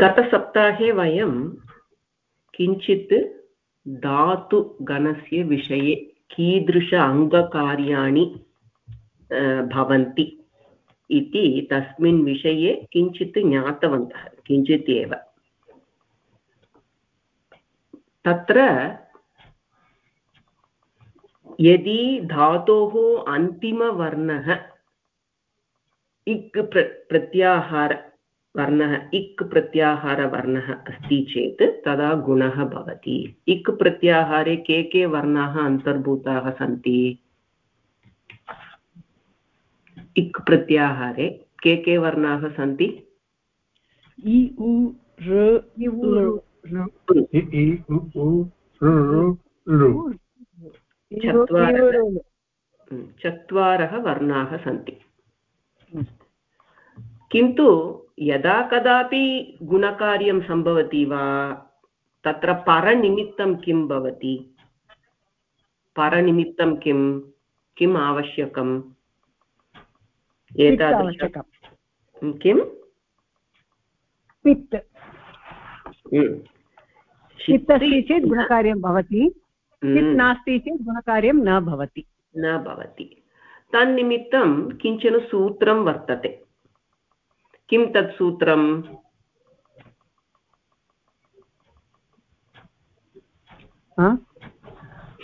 गतसप्ताहे वयं किञ्चित् धातुगणस्य विषये कीदृश अङ्गकार्याणि भवन्ति इति तस्मिन् विषये किञ्चित् ज्ञातवन्तः, किञ्चित् एव। तत्र यदि धातोः अन्तिमवर्णः इक् प्र प्रत्याहार वर्णः इक् प्रत्याहारवर्णः अस्ति चेत् तदा गुणः भवति। इक् प्रत्याहारे के के वर्णाः अन्तर्भूताः सन्ति? इक् प्रत्याहारे के के वर्णाः सन्ति? चत्वारः वर्णाः सन्ति। किन्तु यदा कदापि गुणकार्यं सम्भवति वा तत्र परनिमित्तं किं भवति? परनिमित्तं किं? किम् आवश्यकम्? एतादृशं किं? पित् पित् अस्ति चेत् गुणकार्यं भवति। पित् नास्ति चेत् गुणकार्यं न भवति। न भवति। तन्निमित्तं किंचन सूत्रं वर्तते। किं तत् सूत्रम्?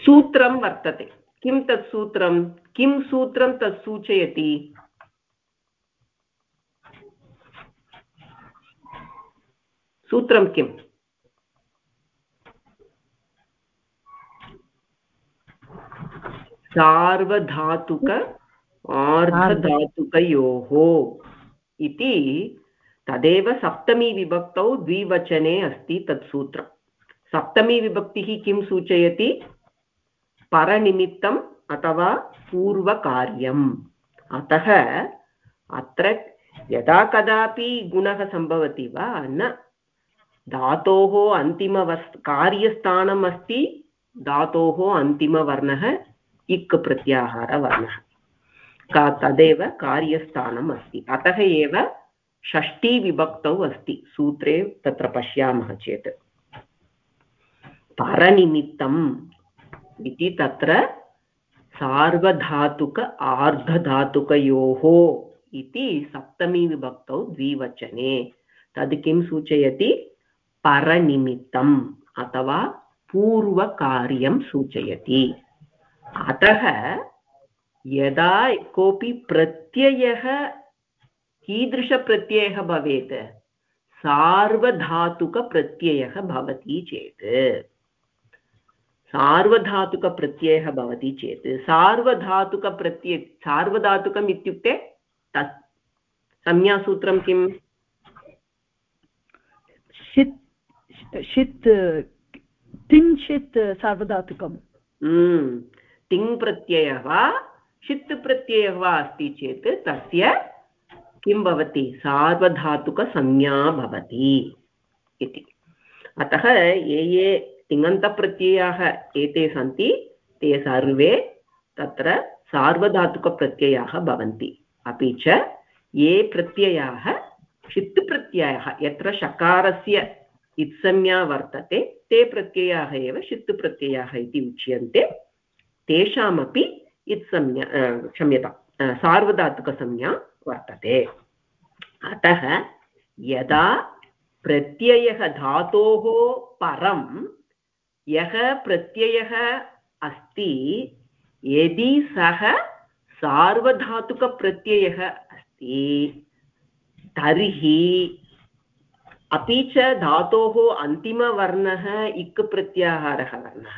सूत्रं वर्तते। किं तत् सूत्रं? किं सूत्रं तत् सूचयति? सूत्रं किम् सार्वधातुक आर्धधातुकयोः। इति तदेव सप्तमीविभक्तौ द्विवचने अस्ति तत् सूत्रं। सप्तमीविभक्तिः किं सूचयति? परनिमित्तम् अथवा पूर्वकार्यम्। अतः अत्र यदा कदापि गुणः सम्भवति वा न। धातोः अन्तिमवस् कार्यस्थानम् अस्ति धातोः अन्तिमवर्णः इक् प्रत्याहारवर्णः। का तदेव कार्यस्थानम् अस्ति अतः एव षष्टिविभक्तौ अस्ति। सूत्रे तत्र पश्यामः चेत्। परनिमित्तम् इति तत्र सार्वधातुक आर्धधातुकयोः इति सप्तमीविभक्तौ द्विवचने। तद् किं सूचयति? परनिमित्तम् अथवा पूर्वकार्यं सूचयति। अतः यदा कोऽपि प्रत्ययः कीदृशप्रत्ययः भवेत् सार्वधातुकप्रत्ययः भवति चेत्। सार्वधातुकप्रत्ययः भवति चेत्। सार्वधातुकप्रत्यय सार्वधातुकम् इत्युक्ते तत्। संज्ञासूत्रं किम्? षित् षित् तिङ्षित् सार्वधातुकं हम्म। तिङ् प्रत्ययः षित् प्रत्ययः वा अस्ति चेत् तस्य किं भवति? सार्वधातुकसंज्ञा भवति इति। अतः ये ये तिङन्तप्रत्ययाः एते सन्ति, ते सर्वे तत्र सार्वधातुकप्रत्ययाः भवन्ति। अपि च ये प्रत्ययाः षित् प्रत्ययः यत्र शकारस्य इत्संज्ञा वर्तते, ते प्रत्ययाः एव षित् प्रत्ययाः इति उच्यन्ते। तेषामपि इत्संज्ञा क्षम्यतां सार्वधातुकसंज्ञा वर्तते। अतः यदा प्रत्ययः धातोः परं यः प्रत्ययः अस्ति, यदि सः सार्वधातुकप्रत्ययः अस्ति, तर्हि अपि च धातोः अन्तिमवर्णः इक् प्रत्याहारः वर्णः।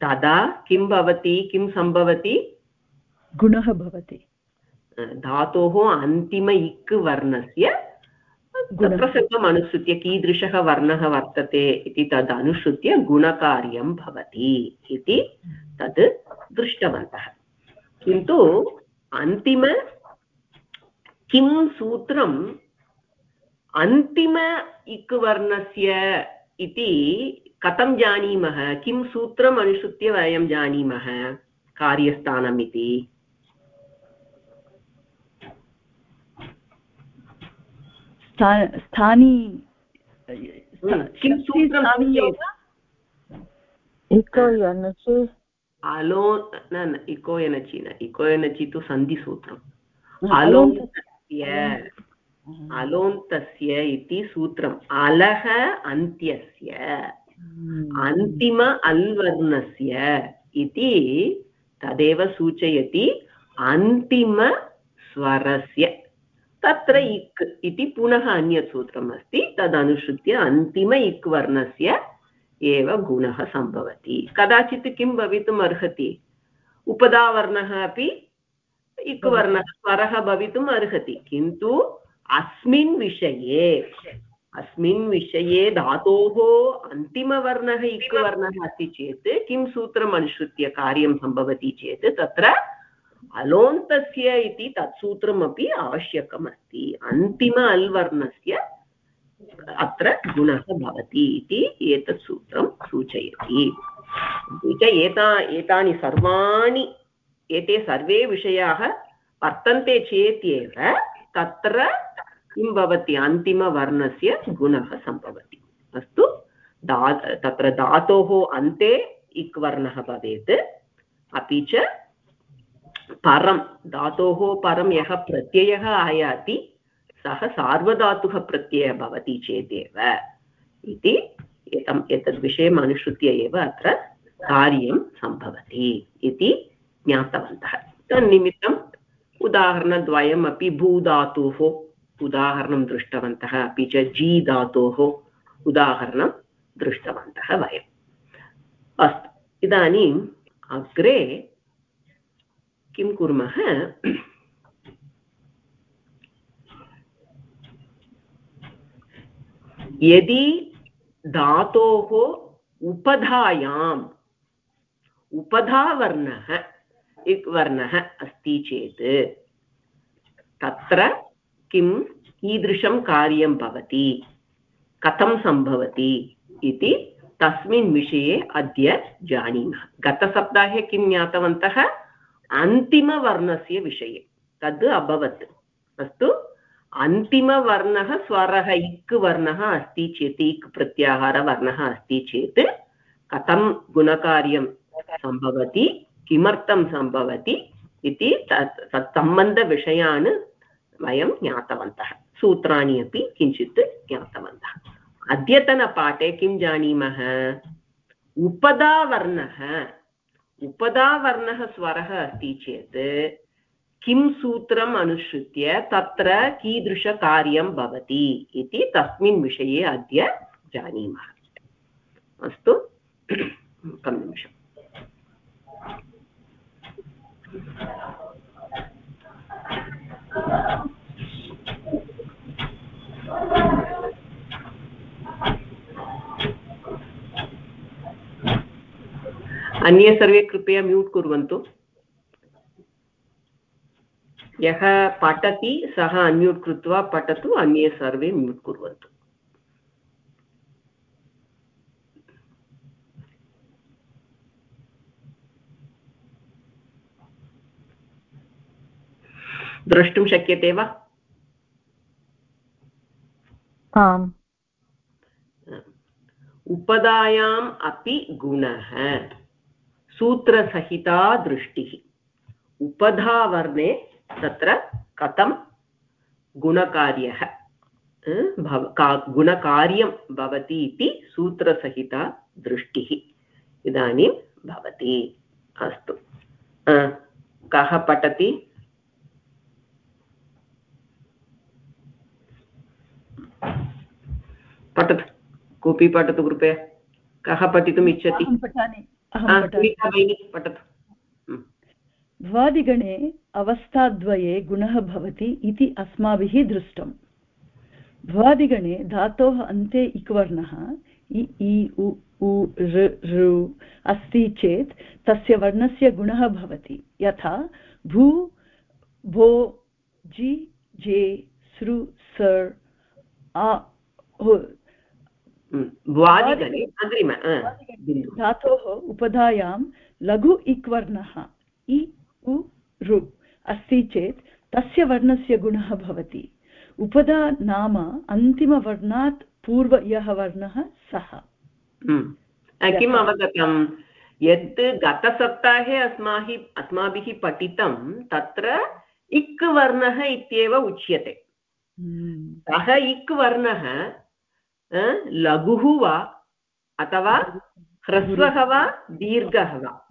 तदा किं भवति किं सम्भवति? गुणः भवति। धातोः अन्तिम इक् वर्णस्य तत्र सर्वम् अनुसृत्य कीदृशः वर्णः वर्तते इति तद् अनुसृत्य गुणकार्यं भवति इति तद् दृष्टवन्तः। किन्तु अन्तिम किं सूत्रम् अन्तिम इक् वर्णस्य इति कथं जानीमः? किं सूत्रम् अनुसृत्य वयं जानीमः? कार्यस्थानम् इति स्थानी किं सूत्रं इको यनचि अलो न न इको यनचि न इको यनचि तु सन्धिसूत्रम्। अलोन्तस्य। अलोन्तस्य इति सूत्रम्। अलः अन्त्यस्य। अन्तिम अल्वर्णस्य इति तदेव सूचयति अन्तिमस्वरस्य तत्र इक् इति पुनः अन्यत् सूत्रम् अस्ति तदनुसृत्य अन्तिम इक् वर्णस्य एव गुणः सम्भवति कदाचित् किं भवितुम् अर्हति उपदावर्णः अपि इक् वर्णः स्वरः भवितुम् अर्हति किन्तु अस्मिन् विषये अस्मिन् विषये धातोः अन्तिमवर्णः इक् वर्णः अस्ति चेत्, किं सूत्रम् अनुसृत्य कार्यं सम्भवति चेत्, तत्र अलोन्तस्य इति तत्सूत्रमपि आवश्यकमस्ति। अन्तिम अल्वर्णस्य अत्र गुणः भवति इति एतत् सूत्रं सूचयति। एता, एतानि सर्वाणि, एते सर्वे विषयाः वर्तन्ते चेत् एव तत्र किं भवति? अन्तिमवर्णस्य गुणः सम्भवति। अस्तु, दा, तत्र धातोः अन्ते इक् वर्णः भवेत्। अपि च परं, धातोः परं यः प्रत्ययः आयाति, सः सार्वधातुः प्रत्ययः भवति चेदेव। इति एतम् एतद्विषयम् अनुसृत्य एव अत्र कार्यं सम्भवति इति ज्ञातवन्तः। तन्निमित्तम् उदाहरणद्वयमपि भूधातुः उदाहरणं दृष्टवन्तः। अपि च जी धातोः उदाहरणं दृष्टवन्तः वयम्। अस्तु, इदानीम् अग्रे किं कुर्मः? यदि धातोः उपधायाम्, उपधावर्णः वर्णः अस्ति चेत्, तत्र किं कीदृशं कार्यं भवति? कथं सम्भवति? इति तस्मिन् विषये अद्य जानीमः। गतसप्ताहे किं ज्ञातवन्तः? अन्तिमवर्णस्य विषये। तद् अभवत्। अस्तु। अन्तिमवर्णः स्वरः इक् वर्णः अस्ति चेत्, इक् प्रत्याहारवर्णः अस्ति चेत्, कथं गुणकार्यं सम्भवति? किमर्थं सम्भवति? इति तत् तत्सम्बन्धविषयान् वयं ज्ञातवन्तः, सूत्राणि अपि किञ्चित् ज्ञातवन्तः। अद्यतनपाठे किं जानीमः? उपदावर्णः। उपदावर्णः स्वरः अस्ति चेत् किं सूत्रम् अनुसृत्य तत्र कीदृशकार्यं भवति इति तस्मिन् विषये अद्य जानीमः। अस्तु, एकं निमिषम्। अन्ये सर्वे कृपया म्यूट् कुर्वन्तु। यः पठति सः अन्म्यूट् कृत्वा पठतु, अन्ये सर्वे म्यूट् कुर्वन्तु। द्रष्टुं शक्यते वा? आम्। उपदायाम् अपि गुणः। सूत्रसहिता दृष्टिः। उपधावर्णे तत्र कथं गुणकार्यः? भव का गुणकार्यं भवति इति सूत्रसहिता दृष्टिः इदानीं भवति। अस्तु। कः पठति? पठतु कोऽपि पठतु कृपया। कः पठितुम् इच्छति? पठतु। भ्वादिगणे अवस्थाद्वये गुणः भवति इति अस्माभिः दृष्टम्। भ्वादिगणे धातोः अन्ते इक्वर्णः इ इ उ उ ऋ अस्ति चेत् तस्य वर्णस्य गुणः भवति। यथा भू भो जि जे सृ सर् आ धातोः उपधायां लघु इक् वर्णः इ उ रु अस्ति चेत् तस्य वर्णस्य गुणः भवति। उपधा नाम अन्तिमवर्णात् पूर्व यः वर्णः सः। हम्म। किम् अवगतं यत् गतसप्ताहे अस्माभिः अस्माभिः पठितं तत्र इक् वर्णः इत्येव उच्यते। हम्म। सः इक् वर्णः लघुः वा? अथवा ह्रस्वः वा? दीर्घः वा?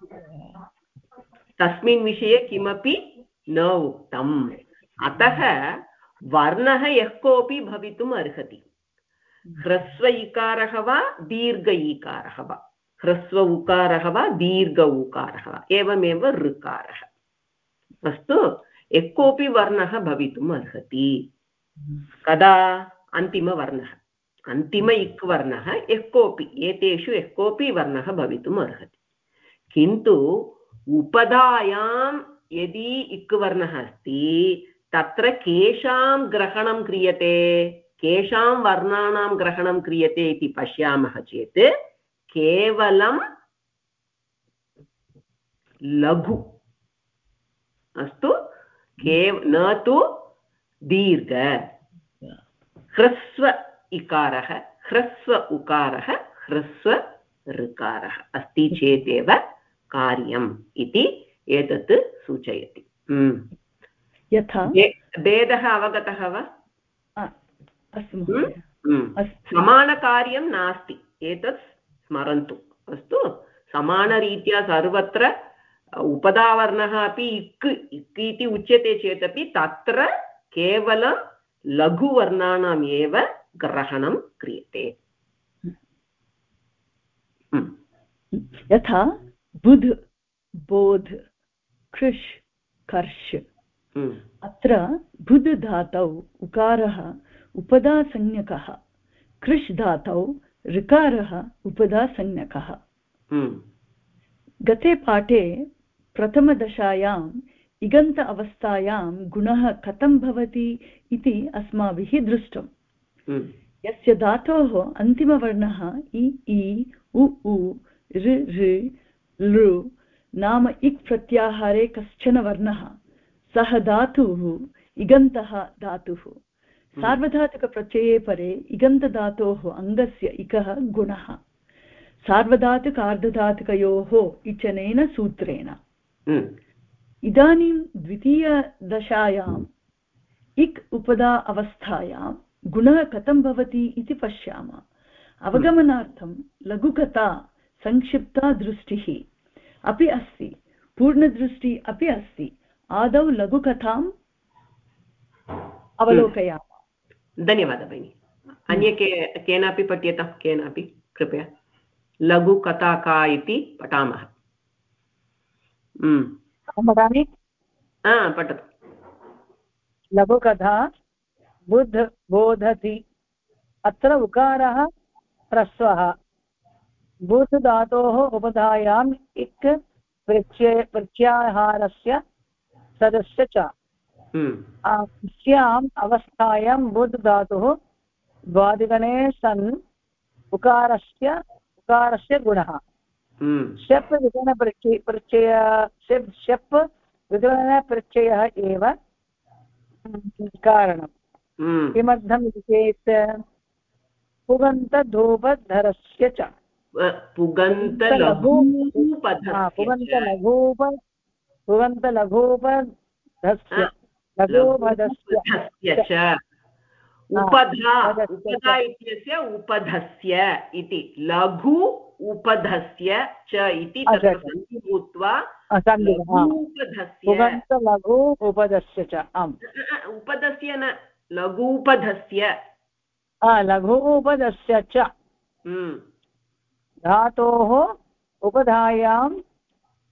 तस्मिन् विषये किमपि न उक्तम्। अतः वर्णः यः कोऽपि भवितुम् अर्हति। ह्रस्व इकारः वा? दीर्घ इकारः वा? ह्रस्व उकारः वा? दीर्घ उकारः वा? एवमेव ऋकारः। अस्तु, यः कोऽपि वर्णः भवितुम् अर्हति। कदा? अन्तिमवर्णः। अन्तिम इक् वर्णः यः कोऽपि एतेषु यः कोऽपि वर्णः भवितुम् अर्हति। किन्तु उपधायां यदि इक् वर्णः अस्ति तत्र केषां ग्रहणं क्रियते केषां वर्णानां ग्रहणं क्रियते इति पश्यामः चेत् केवलं लघु अस्तु केव न तु दीर्घ ह्रस्व इकारः ह्रस्व उकारः ह्रस्व ऋकारः। अस्ति चेदेव कार्यम् इति एतत् सूचयति। हम्म। यथा। भेदः अवगतः वा? हम्म? हम्म। समानकार्यं नास्ति। एतत् स्मरन्तु। अस्तु। समानरीत्या सर्वत्र उपधावर्णः अपि इक् इक् इति उच्यते चेदपि तत्र केवलं लघुवर्णानाम् एव ग्रहणं क्रियते हम्म। यथा बुध् बोध् कृष् कर्ष हम्म। अत्र बुध् धातौ उकारः उपधासंज्ञकः कृष् धातौ ऋकारः उपधासंज्ञकः हम्म। गते पाठे प्रथमदशायाम् इगन्त अवस्थायां गुणः कथं भवति इति अस्माभिः दृष्टम् हम्म। यस्य धातोः अन्तिमवर्णः इ इ उ उ ऋ ऋ लृ नाम इक् प्रत्याहारे कश्चन वर्णः। सः धातुः इगन्तः धातुः। हम्म। सार्वधातुकप्रत्यये परे इगन्तधातोः अङ्गस्य इकः गुणः। सार्वधातुकार्धधातुकयोः इचनेन सूत्रेण। हम्म। इदानीं द्वितीयदशायाम् इक् उपदा अवस्थायां गुणः कथं भवति इति पश्यामः। अवगमनार्थं लघुकथा संक्षिप्ता दृष्टिः अपि अस्ति पूर्णदृष्टिः अपि अस्ति। आदौ लघुकथाम् अवलोकयामः। धन्यवादः भगिनि। अन्ये के केनापि पठ्यतां? केनापि? कृपया। लघुकथा का इति पठामः। पठामि पठतु। लघुकथा बुद्ध बोधति। अत्र उकारः ह्रस्वः बुध् धातोः उपधायाम् इक् प्रत्याहारस्य सदस्य च। अस्याम् अवस्थायां बुध् धातुः द्वादिगणे सन् उकारस्य उकारस्य गुणः। शप् विगणप्रत्यय प्रत्यय शप् विगणप्रत्ययः एव कारणम्। हम्म। किमर्थम् इति चेत् पुगन्तधूपधरस्य च। पुगन्तलघूप पुगन्तलघूपधस्य लघूपधस्य च। उपधा उपधा इत्यस्य उपधस्य इति। लघु उपधस्य च इति भूत्वा लघु उपधस्य च आम्। उपधस्य न लघूपधस्य लघूपधस्य च। हम्म। धातोः उपधायां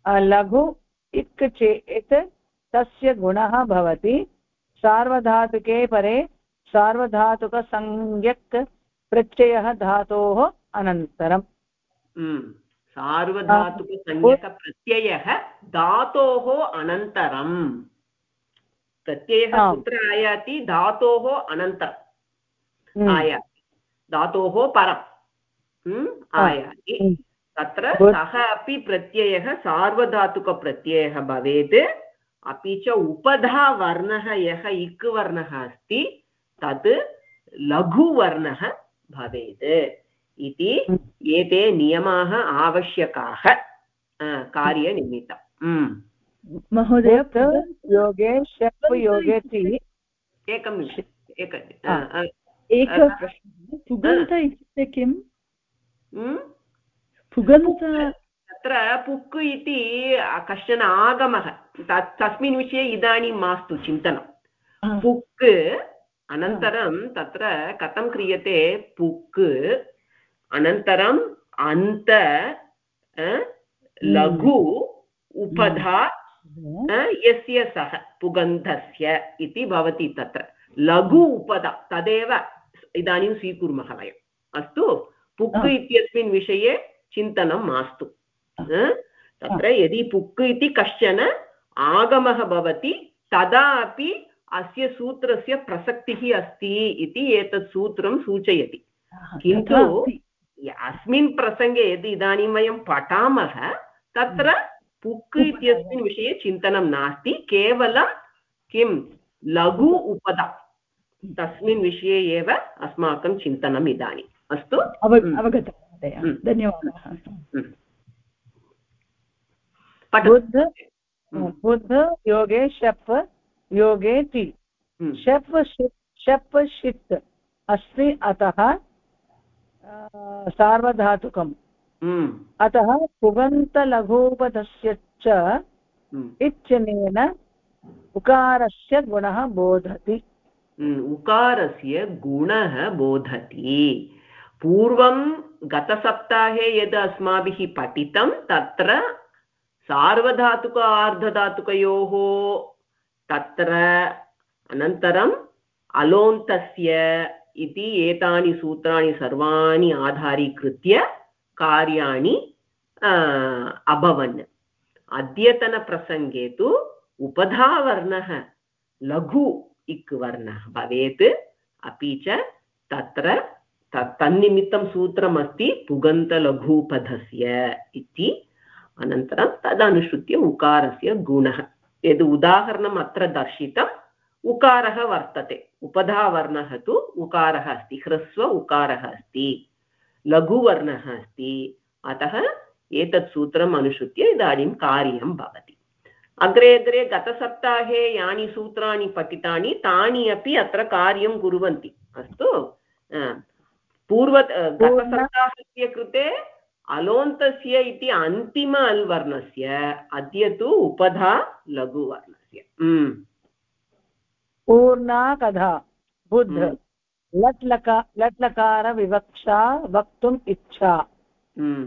लघु इक् चेत् तस्य गुणः भवति। सार्वधातुके परे सार्वधातुकसंज्ञक् प्रत्ययः धातोः अनन्तरम्। हम्म। सार्वधातुकसंज्ञकप्रत्ययः धातोः अनन्तरम्। प्रत्ययः कुत्र आयाति? धातोः अनन्तरम् हम्म। आयाति। धातोः परम्। हम्म, आयाति। हम्म। तत्र सः अपि प्रत्ययः सार्वधातुकप्रत्ययः भवेत्। अपि च उपधा वर्णः यः इक् वर्णः अस्ति तद् लघुवर्णः भवेत्। इति एते नियमाः आवश्यकाः कार्यनिमित्तम् महोदय योगे शप् योगे ति। एकं एक एकः प्रश्नः पुगन्त इत्युक्ते किम्? पुगन्त तत्र पुक् इति कश्चन आगमः। तस्मिन् विषये इदानीं मास्तु चिन्तनं पुक् अनन्तरं तत्र कथं क्रियते? पुक् अनन्तरम् अन्त लघु उपधा यस्य सः पुगन्धस्य इति भवति तत्र लघु उपधा तदेव इदानीं स्वीकुर्मः वयम्। अस्तु पुक् इत्यस्मिन् विषये चिन्तनं मास्तु। तत्र यदि पुक् इति कश्चन आगमः भवति तदा अपि अस्य सूत्रस्य प्रसक्तिः अस्ति इति एतत् सूत्रं सूचयति। किन्तु अस्मिन् प्रसङ्गे यदि इदानीं वयं पठामः तत्र पुक् इत्यस्मिन् विषये चिन्तनं नास्ति केवलं किं? लघु उपदा। तस्मिन् विषये एव अस्माकं चिन्तनम् इदानीम्। अस्तु? अवगतं धन्यवादः। बुद्ध बुद्ध योगे शप् योगे ति। शप् शप् षित् अस्ति अतः सार्वधातुकम्। अतः पुगन्तलघूपधस्य च इत्यनेन उकारस्य गुणः बोधति। उकारस्य गुणः बोधति। पूर्वं गतसप्ताहे यद् अस्माभिः पठितं तत्र सार्वधातुक आर्धधातुकयोः तत्र अनन्तरम् अलोन्तस्य इति एतानि सूत्राणि सर्वाणि आधारीकृत्य कार्याणि अभवन्। अद्यतनप्रसङ्गे तु उपधावर्णः, लघु इक् वर्णः भवेत्। अपि च तत्र तन्निमित्तं सूत्रमस्ति पुगन्तलघूपधस्य इति। अनन्तरं तदनुसृत्य उकारस्य गुणः। यद् उदाहरणम् अत्र दर्शितम् उकारः वर्तते। उपधावर्णः तु उकारः अस्ति, ह्रस्व उकारः अस्ति। लघुवर्णः अस्ति। अतः एतत् सूत्रम् अनुसृत्य इदानीं कार्यं भवति। अग्रे अग्रे गतसप्ताहे यानि सूत्राणि पठितानि तानि अपि अत्र कार्यं कुर्वन्ति। अस्तु? पूर्व गतसप्ताहस्य कृते अलोन्तस्य इति अन्तिम अल् वर्णस्य अद्य तु उपधा लघुवर्णस्य। पूर्णा कथा बुद्ध। लट् लका लट् लकारविवक्षा वक्तुम् इच्छा।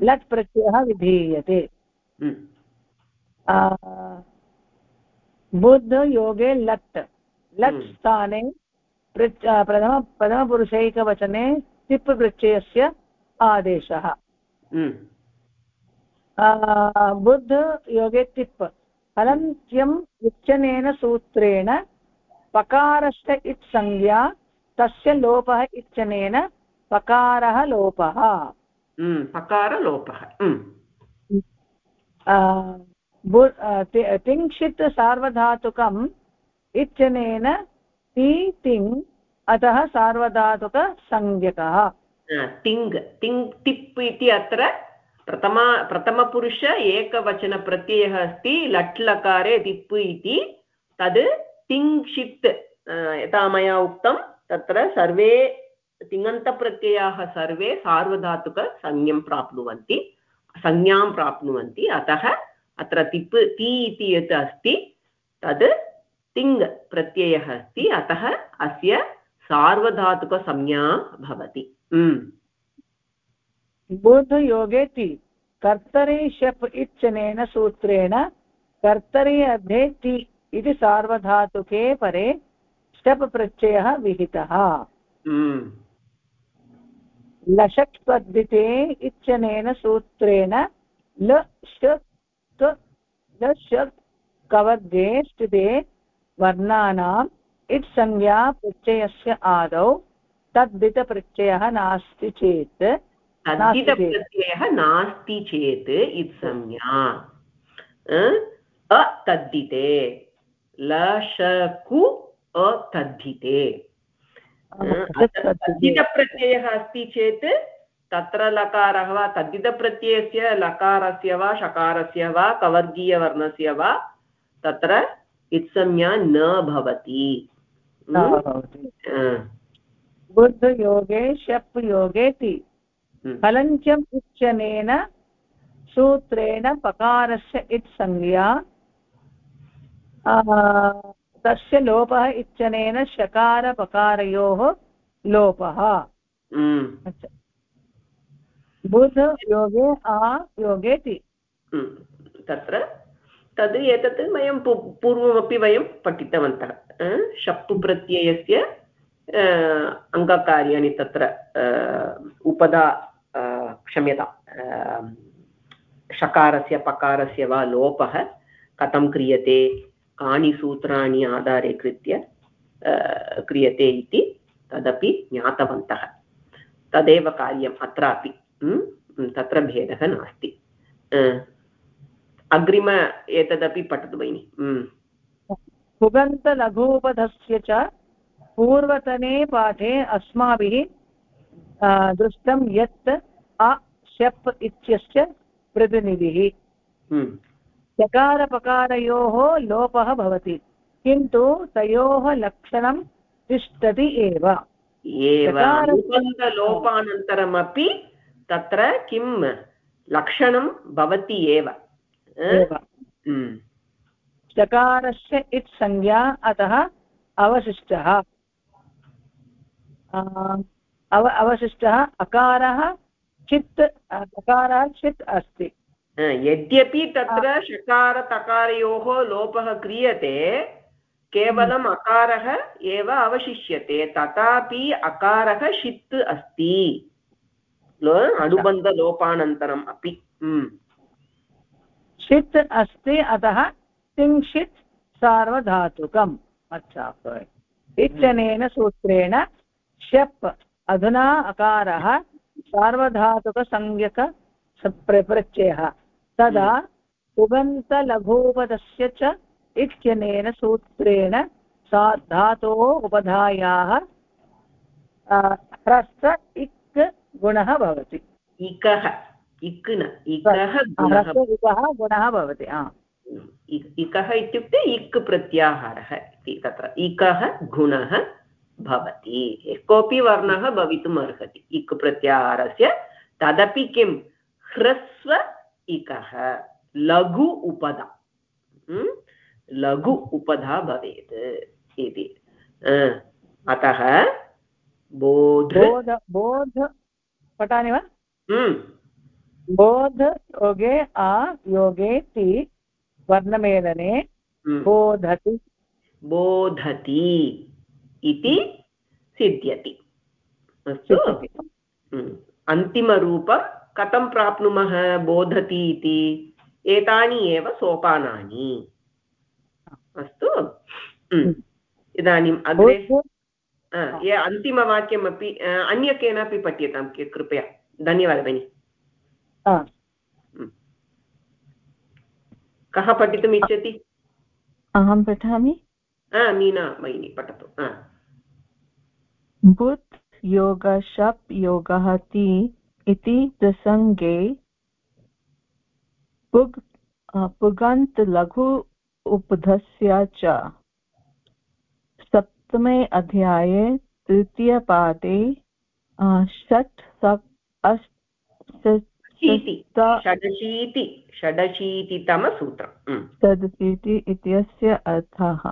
लट् प्रत्ययः विधीयते। बुद्ध योगे लट्। लट् स्थाने प्रथम प्रथमपुरुषैकवचने तिप् प्रत्ययस्य आदेशः। बुद्ध योगे तिप्। हलन्त्यम् उच्चनेन सूत्रेण पकारश्च इत् संज्ञा तस्य लोपः इत्यनेन पकारः लोपः। पकारलोपः तिङ्क्षित् सार्वधातुकम् इत्यनेन ति तिङ् अतः सार्वधातुकसंज्ञकः। तिङ् तिङ् टिप् इति अत्र प्रथमा प्रथमपुरुष एकवचनप्रत्ययः अस्ति लट् लकारे तिप् इति। तद् तिङ्क्षित् यथा मया उक्तं तत्र सर्वे तिङन्तप्रत्ययाः सर्वे सार्वधातुकसंज्ञं प्राप्नुवन्ति, संज्ञां प्राप्नुवन्ति। अतः अत्र तिप्, ति इति यत् अस्ति, तद् तिङ् प्रत्ययः अस्ति। अतः अस्य सार्वधातुकसंज्ञा भवति। बोधयोगे ति, कर्तरि शप् इत्यनेन सूत्रेण कर्तरि अर्धे ति इति सार्वधातुके परे शप् प्रत्ययः विहितः। लषट् पद्धिते इत्यनेन सूत्रेण ल लषक् कवर्गे स्थिते वर्णानाम् इट् संज्ञा प्रत्ययस्य आदौ तद्धितप्रत्ययः नास्ति चेत्। तद्धितप्रत्ययः नास्ति चेत् इत्संज्ञा अतद्धिते लशकु अतद्धिते तद्धितप्रत्ययः अस्ति चेत् तत्र लकारः वा तद्धितप्रत्ययस्य लकारस्य वा शकारस्य वा कवर्गीयवर्णस्य वा तत्र इत्संज्ञा न भवति। बुद्धयोगे शप् योगे ति हलञ्चम् इच्छनेन सूत्रेण पकारस्य इत्संज्ञा। तस्य लोपः इच्छनेन शकारपकारयोः लोपः। अच्छा। बुध योगे आ योगे ति। तत्र। तद् एतत् वयं पूर्वमपि वयं पठितवन्तः। शप्पु प्रत्ययस्य अङ्गकार्याणि तत्र उपदा क्षम्यता शकारस्य पकारस्य वा लोपः कथं क्रियते? कानि सूत्राणि आधारे कृत्य क्रियते इति तदपि ज्ञातवन्तः। तदेव कार्यम् अत्रापि तत्र भेदः नास्ति। अग्रिम एतदपि पठतु भगिनि पुगन्तलघूपधस्य च पूर्वतने पाठे अस्माभिः दृष्टं यत् अ शप् इत्यस्य प्रतिनिधिः। चकारपकारयोः लोपः भवति। किन्तु तयोः लक्षणं तिष्ठति एव। लोपानन्तरमपि तत्र किं लक्षणं भवति एव। चकारस्य इत् संज्ञा अतः अवशिष्टः। अव अवशिष्टः अकारः चित् अकारः चित् अस्ति। यद्यपि तत्र शकारतकारयोः लोपः क्रियते केवलम् अकारः एव अवशिष्यते तथापि अकारः षित् अस्ति। अनुबन्धलोपानन्तरम् अपि। षित् अस्ति अतः तिङ्क्षित् सार्वधातुकम्। अच्छा इत्यनेन सूत्रेण शप् अधुना अकारः सार्वधातुकसंज्ञक प्रत्ययः। तदा उगन्तलघूपदस्य च इत्यनेन सूत्रेण सा धातोः उपधायाः ह्रस्व इक् गुणः भवति। इकः इक् न इकः इकः गुणः भवति इकः इत्युक्ते इक् प्रत्याहारः इति तत्र। इकः गुणः भवति। कोऽपि वर्णः भवितुम् अर्हति इक् प्रत्याहारस्य। तदपि किं? ह्रस्व इकः लघु उपधा लघु उपधा भवेत् इति। अतः बोध बोध पठामि वा? बोध योगे आ योगे ति वर्णमेलने बोधति। बोधति इति सिद्ध्यति। अस्तु। अन्तिमरूपं कथं प्राप्नुमः? बोधति इति। एतानि एव सोपानानि। अस्तु? इदानीम् अग्रे ये अन्तिमवाक्यमपि अन्य केनापि पठ्यतां कृपया। धन्यवादः भगिनि। कः पठितुम् इच्छति अहं पठामि? मीना भगिनी पठतु। बुत् योगशप् योगः ति इति प्रसङ्गे पुग् पुगन्त् लघु उपधस्य च। सप्तमे अध्याये तृतीयपाठे षट् सप् षडशीति षडशीतितमसूत्रम् षडशीति इत्यस्य अर्थः।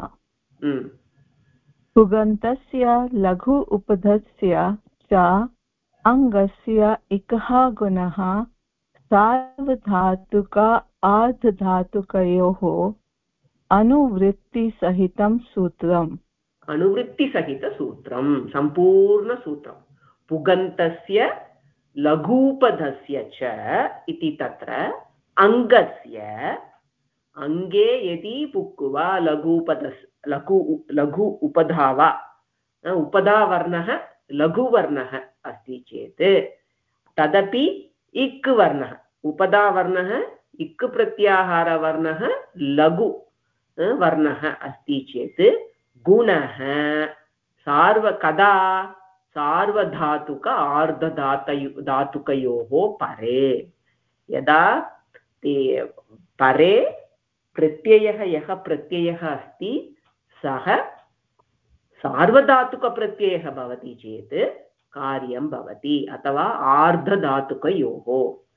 पुगन्तस्य लघु उपधस्य च अङ्गस्य इकः गुणः सार्वधातुक आर्धधातुकयोः अनुवृत्तिसहितं सूत्रम्। अनुवृत्तिसहितसूत्रं सम्पूर्णसूत्रं पुगन्तस्य लघूपधस्य च इति तत्र अङ्गस्य अङ्गे यदि पुक् वा लघूपधस् लघु लघु उपधा वा उपधावर्णः लघुवर्णः। अस्ति चेत्। तदपि इक् वर्णः उपधावर्णः इक् प्रत्याहारवर्णः लघु वर्णः अस्ति चेत् गुणः। सार्व कदा सार्वधातुक, आर्धधातयो, धातुकयोः परे। यदा ते परे, प्रत्ययः यः प्रत्ययः अस्ति, सः सार्वधातुकप्रत्ययः भवति चेत् कार्यं भवति अथवा आर्धधातुकयोः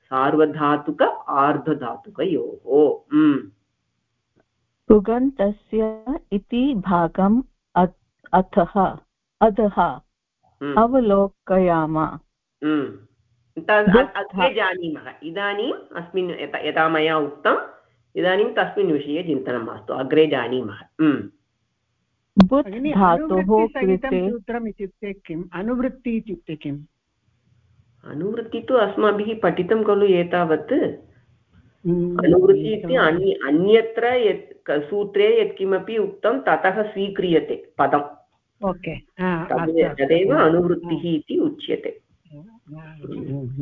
सार्वधातुक आर्धधातुकयोः। पुगन्तस्य इति भागम् अथः अधः अवलोकयाम। अग्रे जानीमः। इदानीम् अस्मिन् यथा मया उक्तम् इदानीं तस्मिन् विषये चिन्तनं मास्तु। अग्रे जानीमः। बुत् धातोः कृते सूत्रम् इत्युक्ते किम्? अनुवृत्ति इत्युक्ते किम्? अनुवृत्ति तु अस्माभिः पठितं खलु एतावत्। अनुवृत्ति इति अन्य अन्यत्र यत् सूत्रे यत्किमपि उक्तं ततः स्वीक्रियते पदम्। ओके तदेव अनुवृत्तिः इति उच्यते।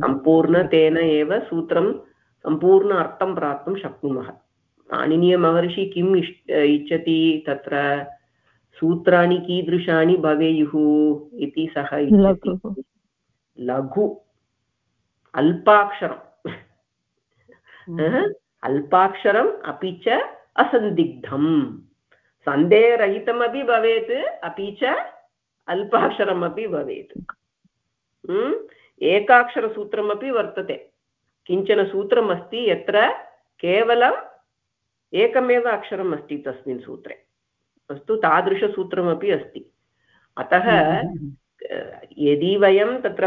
सम्पूर्ण तेन एव सूत्रं सम्पूर्ण अर्थं प्राप्तुं शक्नुमः। पाणिनीयमहर्षि किम् इच्छति तत्र? सूत्राणि कीदृशानि भवेयुः इति सः लघु। अल्पाक्षरम्। हम्म। अल्पाक्षरम् अपि च असन्दिग्धम्। सन्देहरहितमपि भवेत् अपि च अल्पाक्षरमपि भवेत्। हम्म। एकाक्षरसूत्रमपि वर्तते। किंचन सूत्रमस्ति यत्र केवलम् एकमेव अक्षरम् अस्ति तस्मिन् सूत्रे। अस्तु तादृशसूत्रमपि अस्ति। अतः यदि वयं तत्र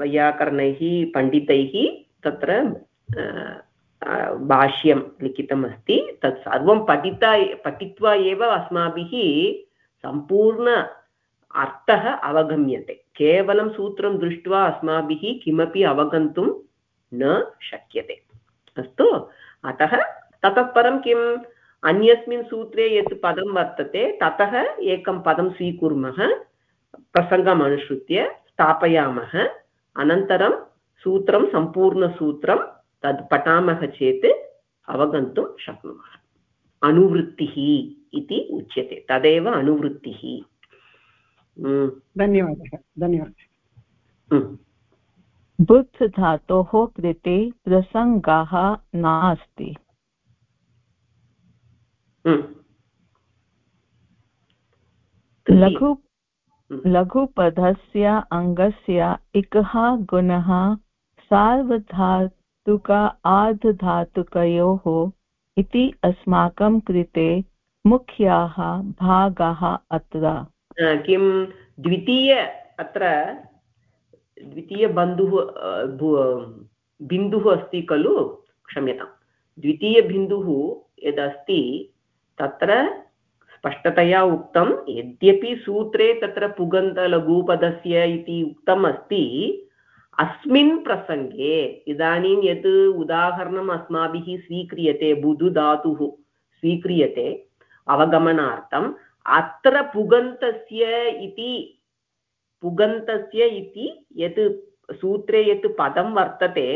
वैयाकरणैः पण्डितैः तत्र भाष्यं लिखितमस्ति तत् सर्वं पठिता पठित्वा एव अस्माभिः सम्पूर्ण अर्थः अवगम्यते। केवलं सूत्रं दृष्ट्वा अस्माभिः किमपि अवगन्तुं न शक्यते। अस्तु अतः ततः परं किम्? अन्यस्मिन् सूत्रे यत् पदं वर्तते ततः एकं पदं स्वीकुर्मः प्रसङ्गम् अनुसृत्य स्थापयामः। अनन्तरं सूत्रं सम्पूर्णसूत्रं तद् पठामः चेत् अवगन्तुं शक्नुमः। अनुवृत्तिः इति उच्यते। तदेव अनुवृत्तिः। धन्यवादः। धन्यवादः। बुद्ध धातोः कृते प्रसङ्गाः नास्ति। लघु लघुपदस्य अङ्गस्य इकः गुणः सार्वधातुक आर्धधातुकयोः इति अस्माकं कृते मुख्याः भागाः अत्र। किं द्वितीय अत्र द्वितीयबन्धुः बिन्दुः अस्ति खलु? क्षम्यतां द्वितीयबिन्दुः यदस्ति तत्र स्पष्टतया उक्तं, यद्यपि सूत्रे तत्र पुगन्तलघुपदस्य इति उक्तम् अस्ति अस्मिन् प्रसङ्गे इदानीं यत् उदाहरणम् अस्माभिः स्वीक्रियते, बुधुधातुः स्वीक्रियते, अवगमनार्थम्, अत्र पुगन्तस्य इति पुगन्तस्य इति यत् सूत्रे यत् पदं वर्तते,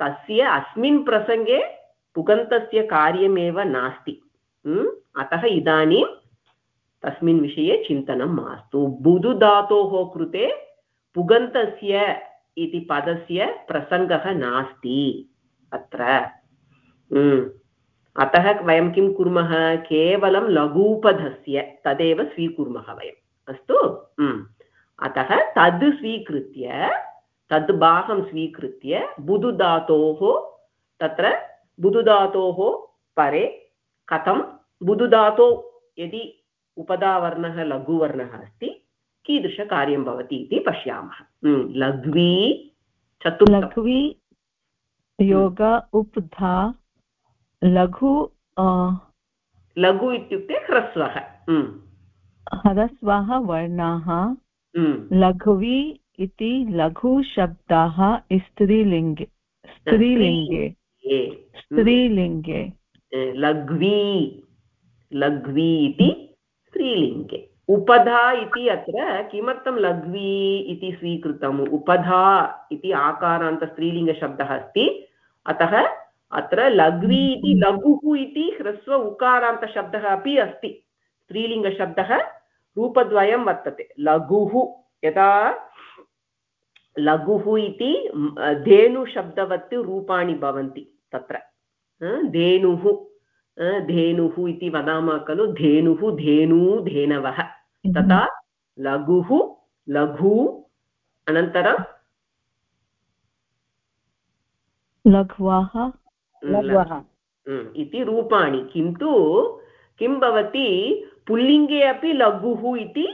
तस्य अस्मिन् प्रसङ्गे पुगन्तस्य कार्यमेव नास्ति। अतः इदानीं तस्मिन् विषये चिन्तनं मास्तु। बुधु धातोः कृते पुगन्तस्य इति पदस्य प्रसङ्गः नास्ति अत्र। अतः वयं किं कुर्मः? केवलं लघूपधस्य तदेव स्वीकुर्मः वयम्। अस्तु? अतः तद् स्वीकृत्य, तद् भागं स्वीकृत्य बुधुधातोः, तत्र बुधुधातोः परे कथं? बुधुधातो यदि उपधावर्णः लघुवर्णः अस्ति कीदृशकार्यं भवति इति पश्यामः। लघ्वी चतुर् लघ्वी योग उपधा लघु लघु इत्युक्ते ह्रस्वः। ह्रस्वः वर्णाः लघ्वी इति लघुशब्दाः स्त्रीलिङ्गे स्त्रीलिङ्गे। स्त्रीलिङ्गे। लघ्वी लघ्वी इति स्त्रीलिङ्गे। उपधा इति अत्र किमर्थं लघ्वी इति स्वीकृतम्? उपधा इति आकारान्तस्त्रीलिङ्गशब्दः अस्ति। अतः अत्र लघ्वी इति लघुः इति ह्रस्व उकारान्तशब्दः अपि अस्ति। स्त्रीलिङ्गशब्दः रूपद्वयं वर्तते। लघुः यदा लघुः इति धेनुशब्दवत् रूपाणि भवन्ति तत्र। धेनुः धेनुः इति वदामः खलु धेनुः धेनू धेनवः तथा लघुः लघु अनन्तरं लघ्वाः लघ्वः इति रूपाणि किन्तु किं भवति पुल्लिङ्गे अपि लघुः इति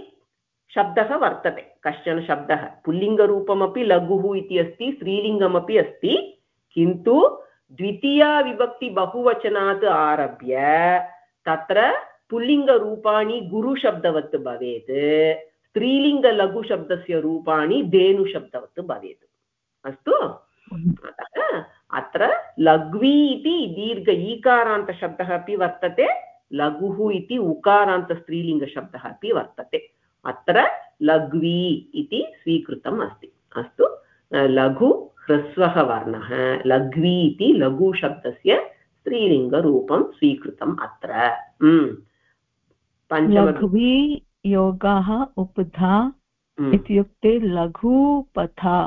शब्दः वर्तते कश्चन शब्दः पुल्लिङ्गरूपमपि लघुः इति अस्ति स्त्रीलिङ्गमपि अस्ति किन्तु द्वितीया विभक्ति बहुवचनात् आरभ्य तत्र पुल्लिङ्गरूपाणि गुरुशब्दवत् भवेत् स्त्रीलिङ्गलघुशब्दस्य रूपाणि धेनुशब्दवत् भवेत्। अस्तु? अतः अत्र लघ्वी इति दीर्घ ईकारान्तशब्दः अपि वर्तते, लघुः इति उकारान्तस्त्रीलिङ्गशब्दः अपि वर्तते। अत्र लघ्वी इति स्वीकृतम् अस्ति। अस्तु? लघु ह्रस्वः वर्णः। लघ्वी इति लघुशब्दस्य स्त्रीलिङ्गरूपं स्वीकृतम् अत्र। लघ्वी योगाः उपधा इत्युक्ते लघुपथा।